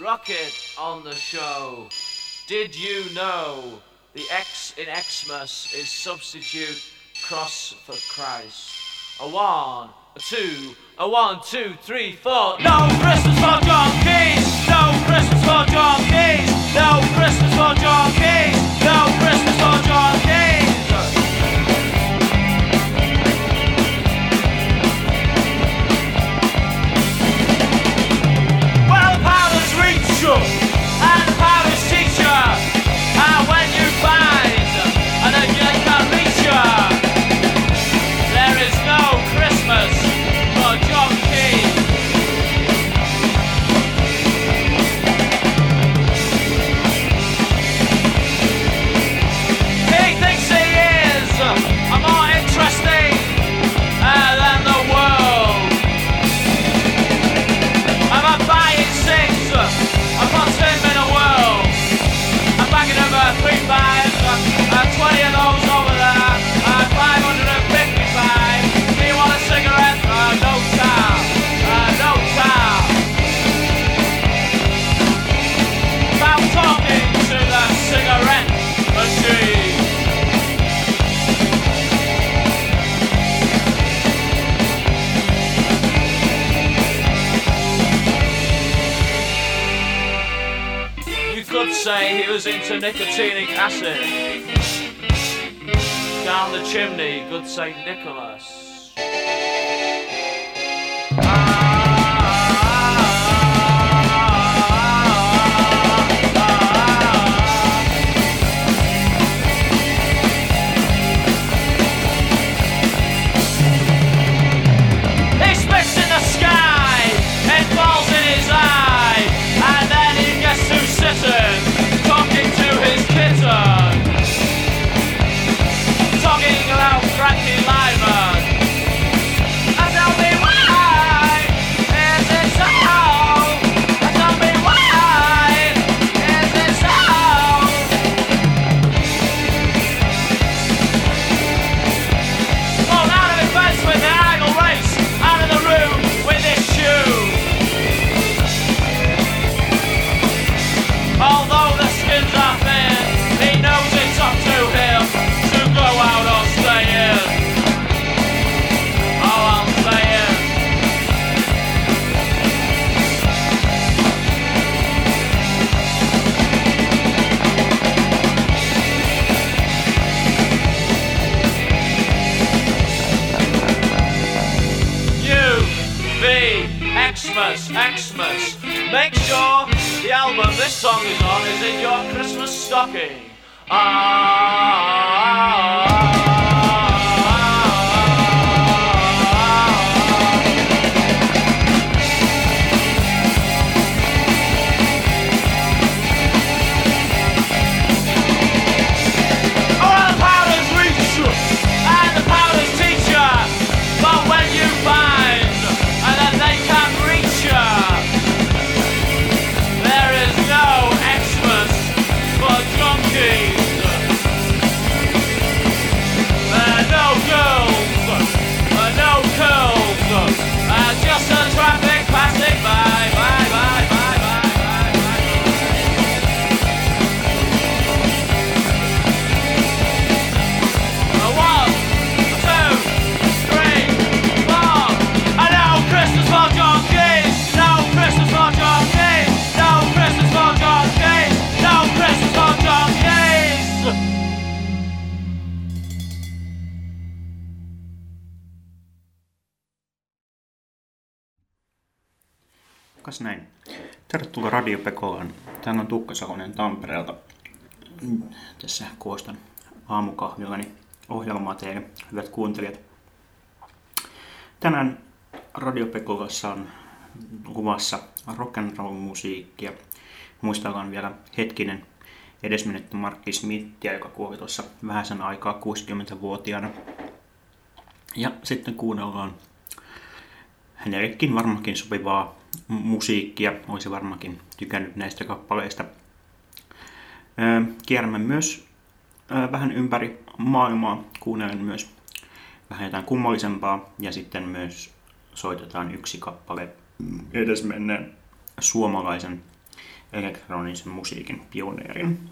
Rocket on the show. Did you know the X in Xmas is substitute cross for Christ? A one, a two, a one, two, three, four. No Christmas for John Quays. No Christmas for John Quays. No Christmas for John Quays. No was into nicotinic acid. Down the chimney, good Saint Nicholas. Kas näin? Tervetuloa Radio Pekolaan. Täällä on Tuukka Salonen Tampereelta. Tässä koostan aamukahvillani ohjelmaa teille, hyvät kuuntelijat. Tänään Radio Pekolassa on luvassa rock and roll musiikkia. Muistellaan vielä hetkinen edesmennetty Markki Smithia, joka kuoli tuossa vähäisen aikaa 60-vuotiaana. Ja sitten kuunnellaan hänellekin varmaankin sopivaa musiikkia. Olisi varmaankin tykännyt näistä kappaleista. Kierrämme myös vähän ympäri maailmaa, Kuunnelen myös vähän jotain kummallisempaa ja sitten myös soitetaan yksi kappale edesmenneen suomalaisen elektronisen musiikin pioneerin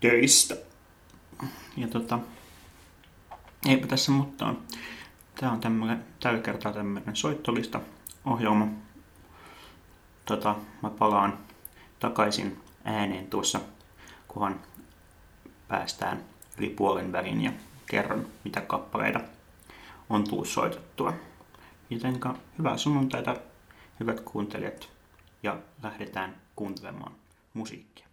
töistä. Ja tota, eipä tässä mutta Tämä on tämmöinen, tällä kertaa tämmöinen soittolista ohjelma tota, mä palaan takaisin ääneen tuossa, kunhan päästään yli puolen välin ja kerron, mitä kappaleita on tullut soitettua. Jotenka hyvää sunnuntaita, hyvät kuuntelijat, ja lähdetään kuuntelemaan musiikkia.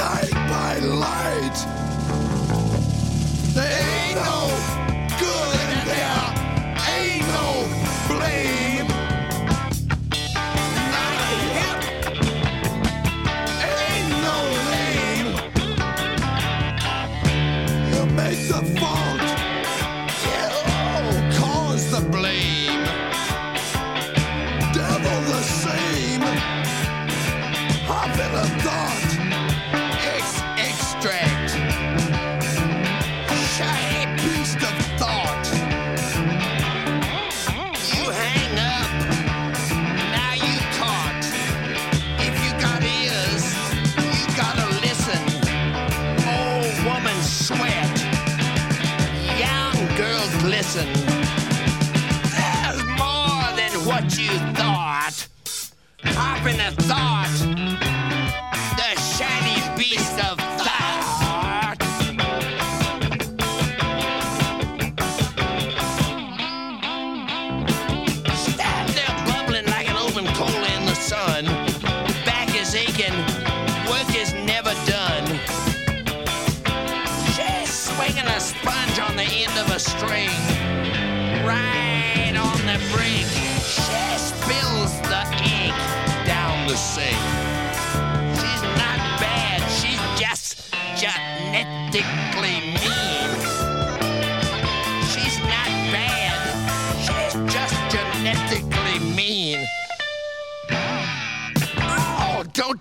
night by light.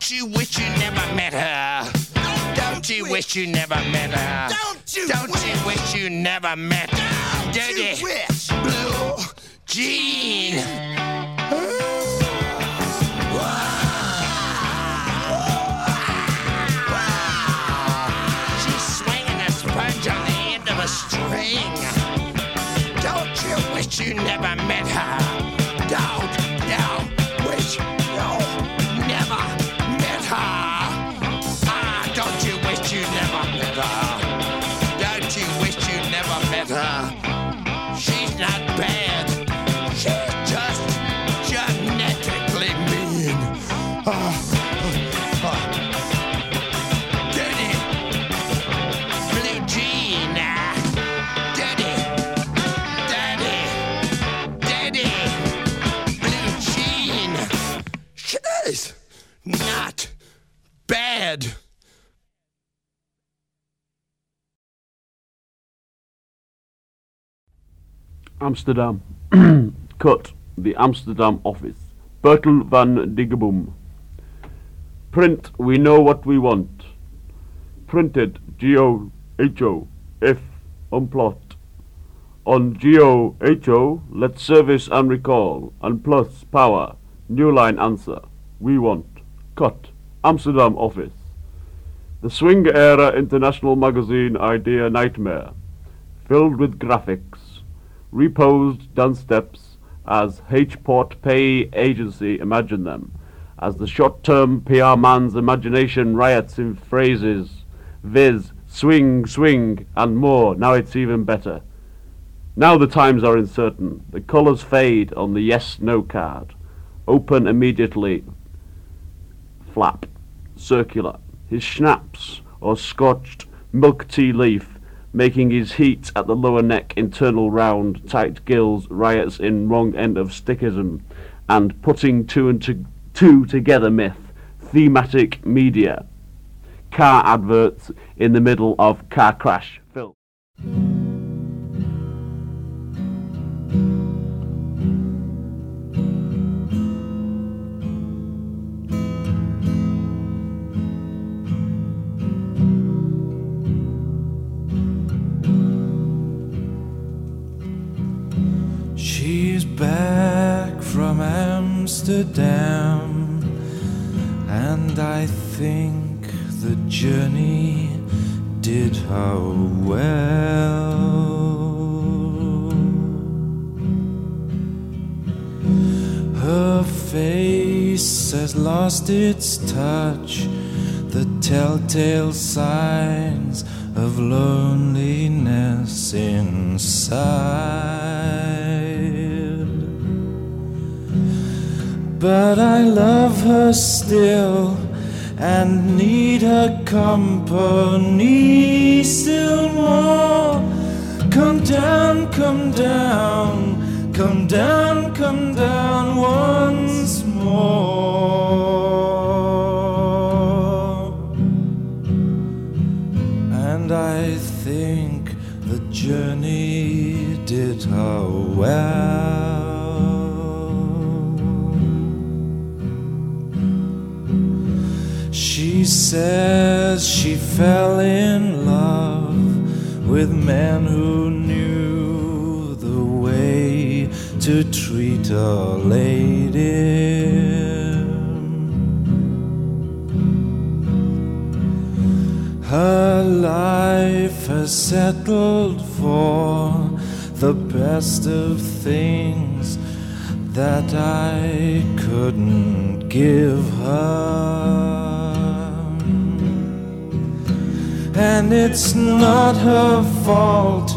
Don't you wish you never met her? Don't you wish you never met her? Don't you Don't wish? you wish you never met Dirty wish? Blue Jean? She's swinging a sponge on the end of a string. Don't you wish you never met Amsterdam. Cut. The Amsterdam office. Bertel van Diggerboom. Print. We know what we want. Printed. G-O-H-O. F. Unplot. On G-O-H-O, let's service and recall. And plus power. New line answer. We want. Cut. Amsterdam office. The Swing Era International Magazine Idea Nightmare. Filled with graphics reposed dance steps as H-Port Pay Agency imagine them, as the short-term PR man's imagination riots in phrases, viz, swing, swing, and more, now it's even better. Now the times are uncertain, the colours fade on the yes-no card, open immediately, flap, circular, his schnapps, or scorched milk tea leaf, making his heat at the lower neck internal round, tight gills, riots in wrong end of stickism, and putting two and to, two together myth, thematic media, car adverts in the middle of car crash film. Amsterdam, and I think the journey did her well. Her face has lost its touch, the telltale signs of loneliness inside. But I love her still and need her company still more. Come down, come down, come down, come down once more. And I think the journey did her well. Says she fell in love with men who knew the way to treat a lady. Her life has settled for the best of things that I couldn't give her. And it's not her fault,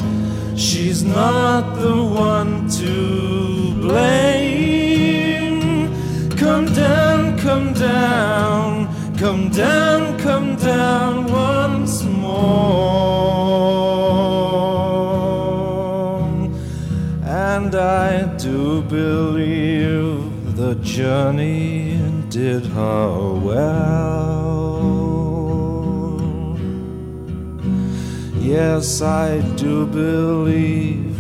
she's not the one to blame. Come down, come down, come down, come down once more. And I do believe the journey did her well. Yes, I do believe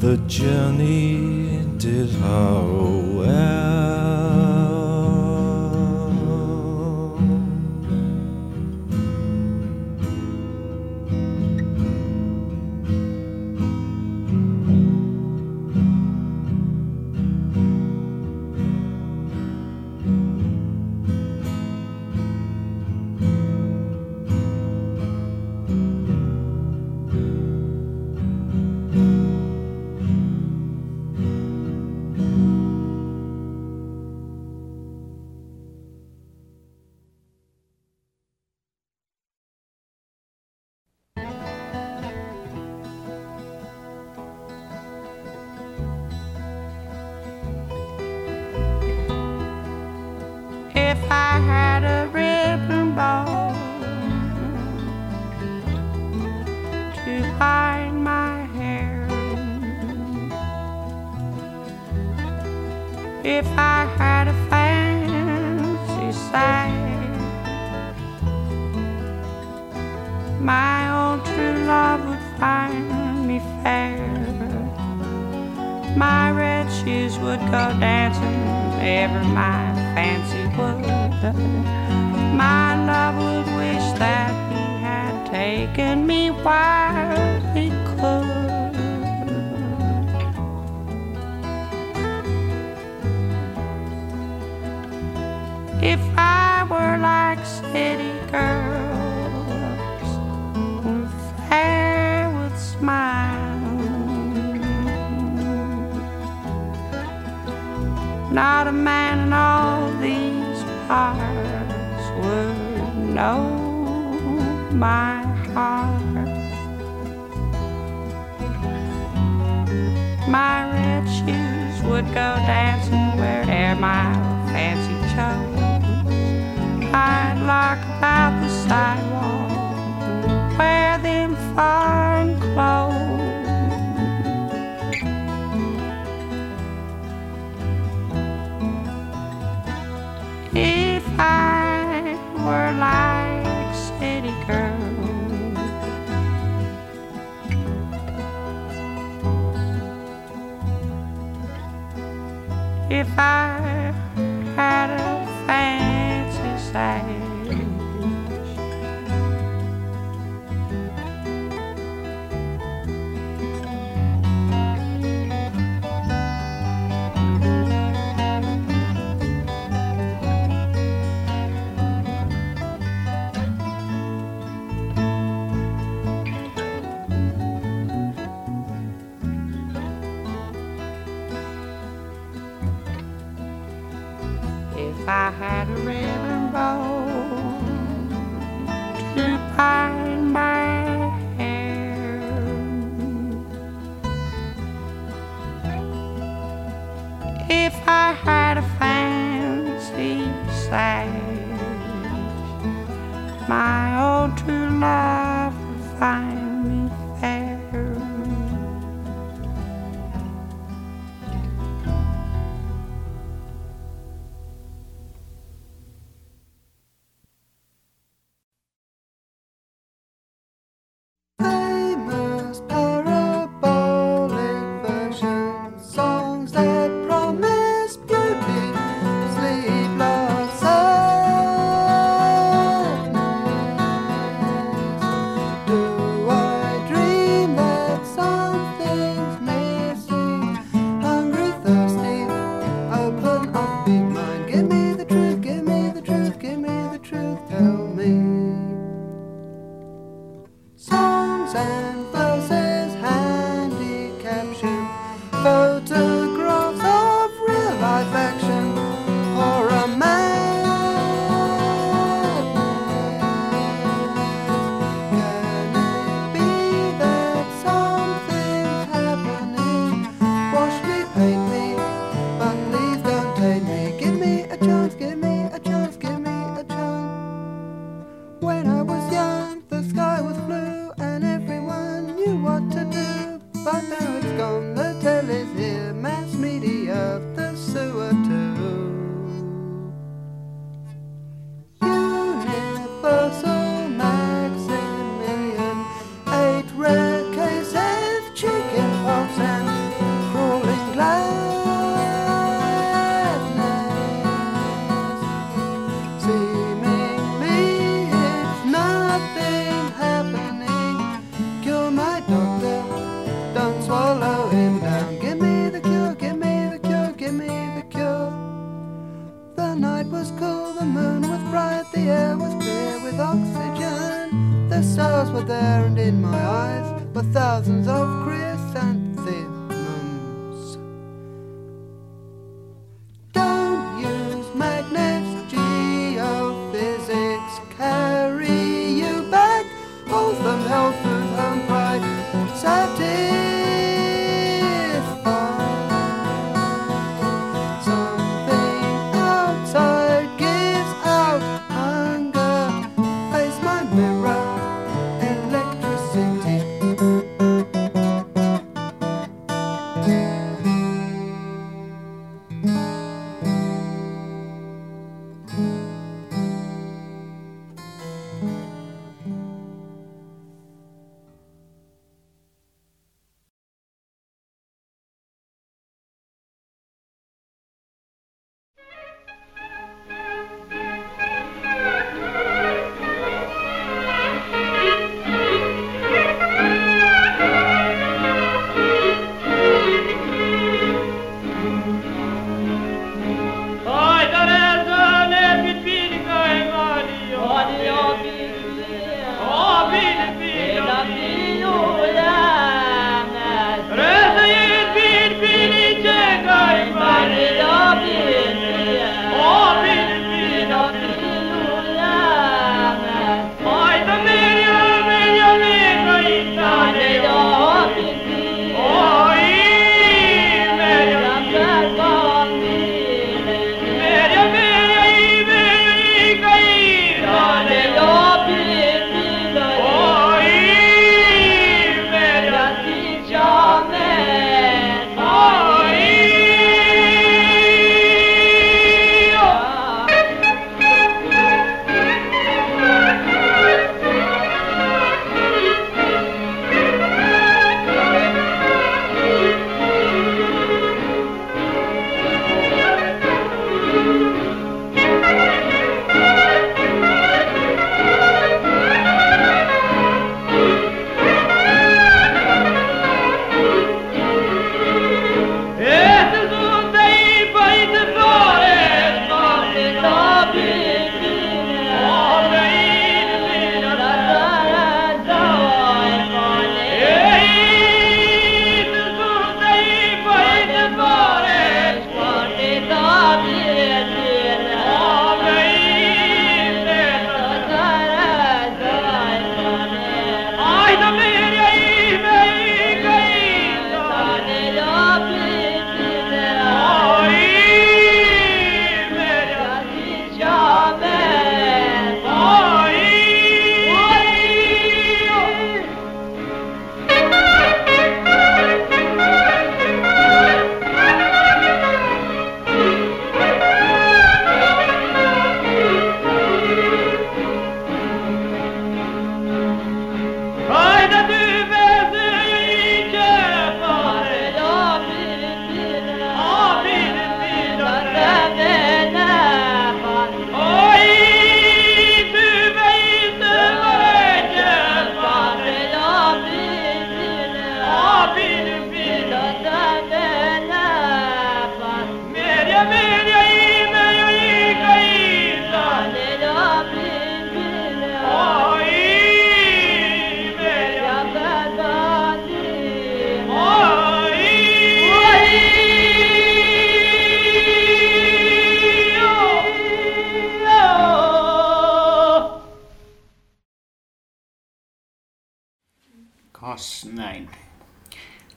the journey did her my hair. If I had a fancy sight, my own true love would find me fair. My red shoes would go dancing ever my fancy would. My love would wish that taken me while he could. If I were like city girls, fair with smiles. Not a man in all these parts would know my My red shoes would go dancing where'er my fancy chose. I'd lock about the sidewalk, wear them foreign clothes. If I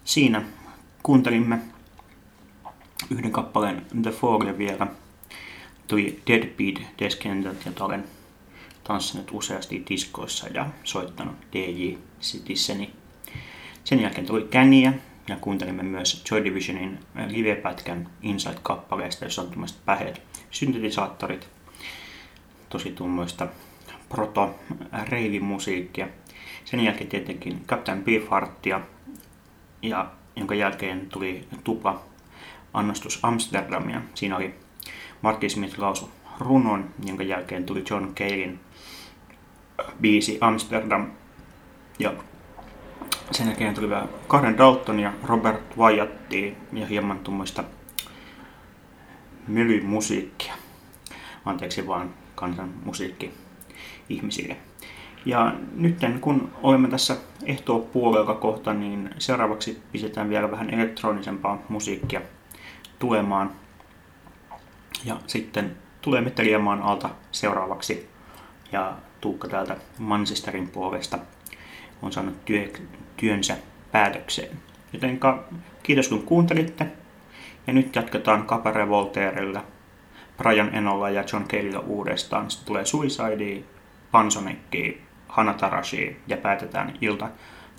Siinä kuuntelimme yhden kappaleen The Fogle vielä. Tuli Deadbeat Descendant, jota olen tanssinut useasti diskoissa ja soittanut DJ Citizeni. Sen jälkeen tuli Känniä ja kuuntelimme myös Joy Divisionin live-pätkän Inside-kappaleesta, jossa on tuommoiset päheet syntetisaattorit. Tosi tuommoista proto-reivimusiikkia. Sen jälkeen tietenkin Captain Beefheartia, ja jonka jälkeen tuli tupla annostus Amsterdamia. Siinä oli Marky Smith lausu runon, jonka jälkeen tuli John Calein biisi Amsterdam. Ja sen jälkeen tuli vielä Karen Dalton ja Robert Wyattia ja hieman tuommoista mylymusiikkia. Anteeksi vaan kansan musiikki ihmisille. Ja nyt kun olemme tässä ehtoopuolella kohta, niin seuraavaksi pistetään vielä vähän elektronisempaa musiikkia tulemaan. Ja sitten tulee Meteliamaan alta seuraavaksi. Ja Tuukka täältä Manchesterin puolesta on saanut työ, työnsä päätökseen. Joten kiitos kun kuuntelitte. Ja nyt jatketaan Capare Voltairella, Brian Enolla ja John Kellyllä uudestaan. Sitten tulee Suicide, Pansonicki, Hanatarashi ja päätetään ilta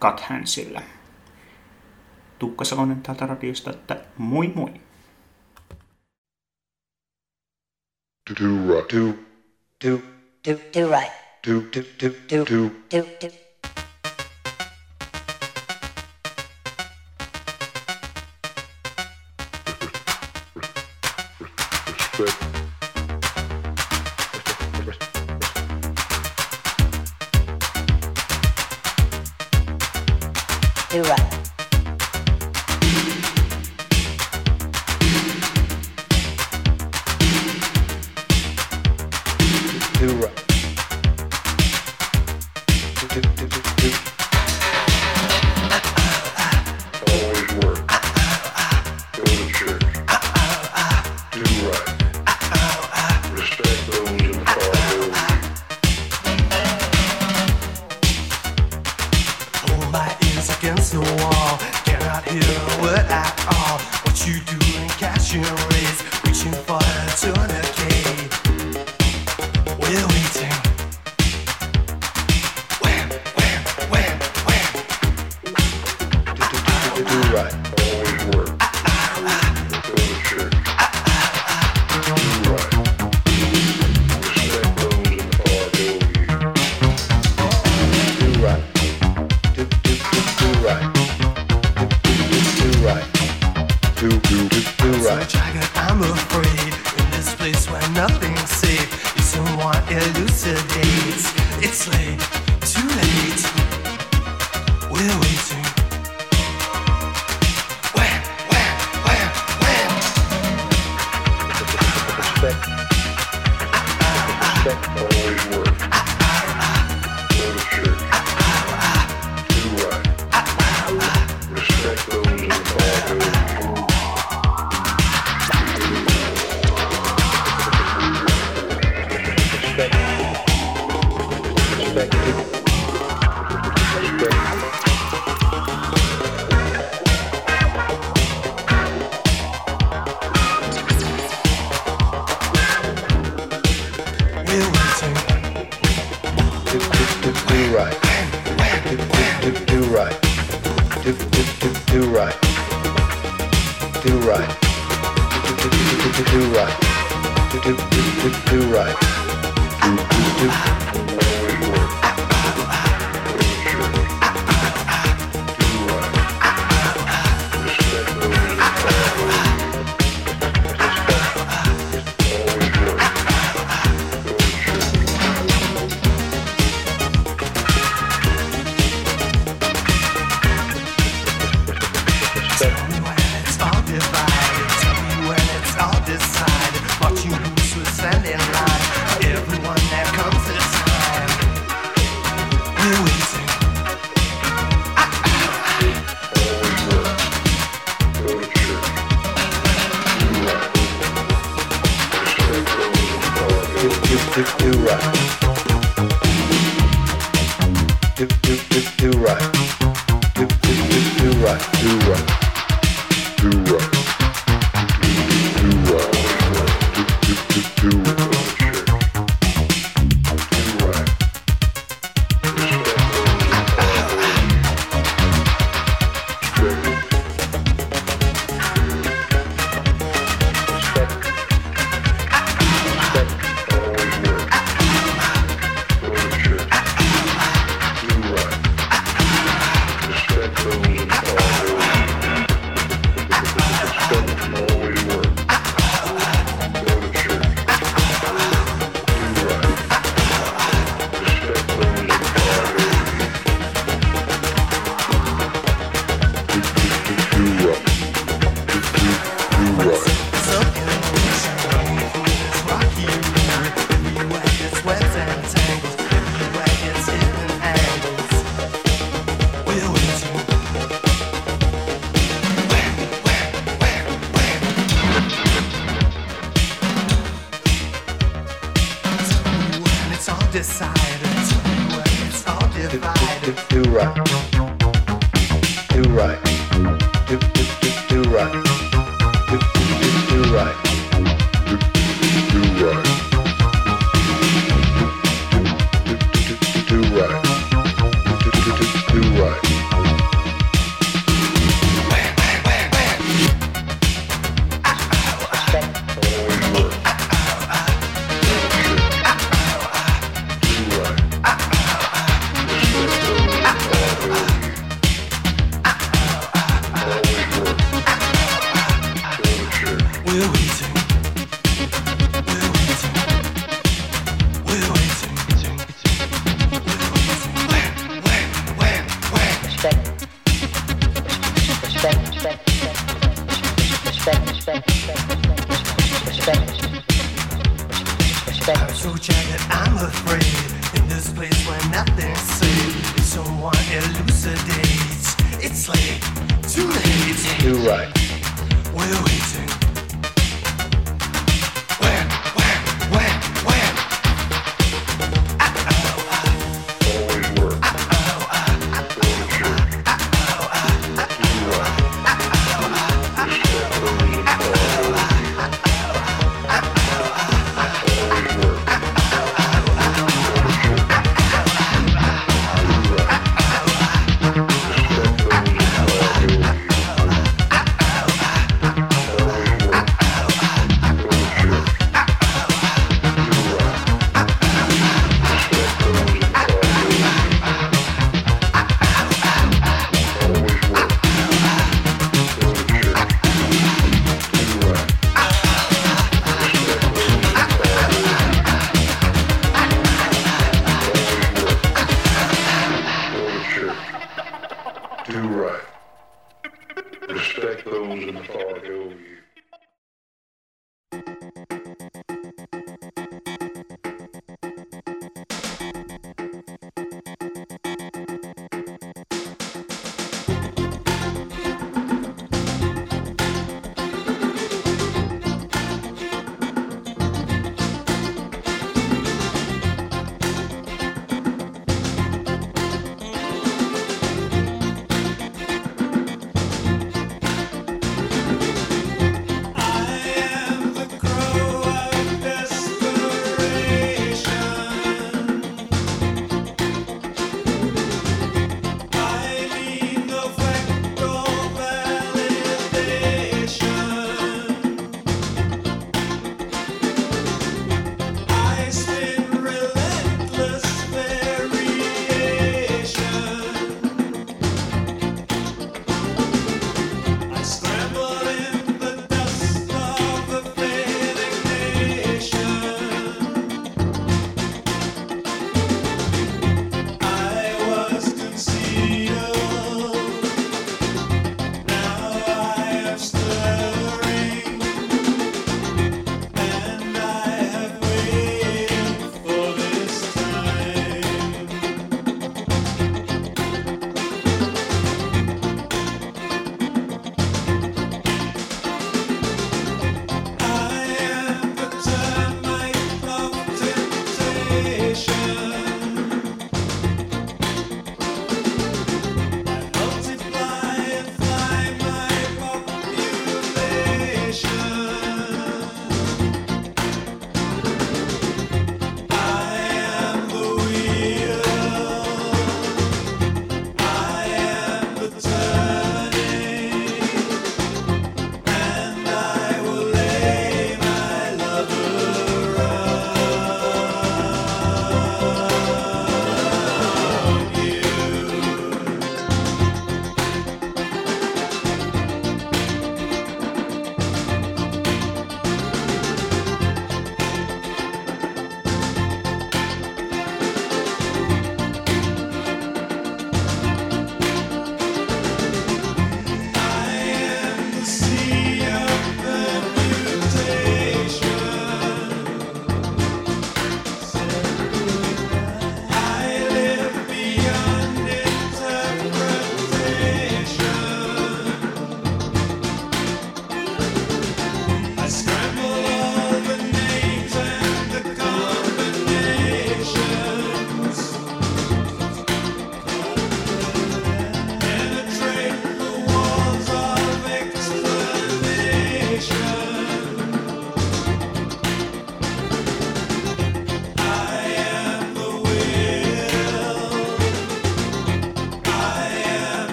Cut Handsillä. Tukka Salonen täältä radiosta, että moi moi! do do do do do do right do do do do do do do